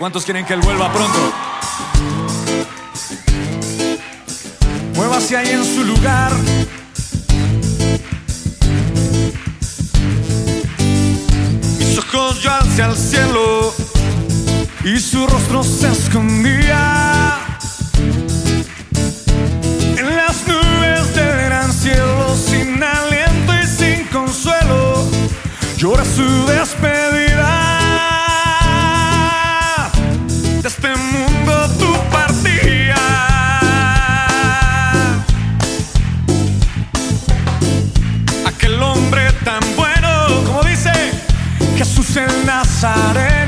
¿Cuántos quieren que él vuelva pronto? Muévase ahí en su lugar. Mis ojos yo alcé al cielo y su rostro se escondía en las nubes del gran cielo sin aliento y sin consuelo. Llora su despedida. pasaré.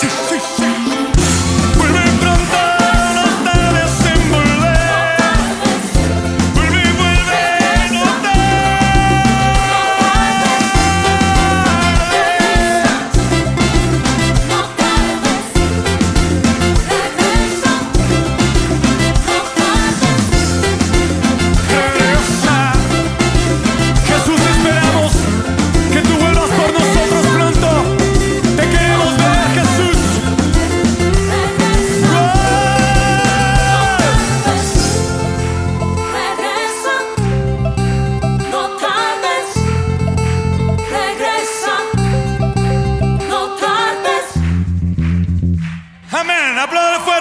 two, three, four. aplaudan fuerte.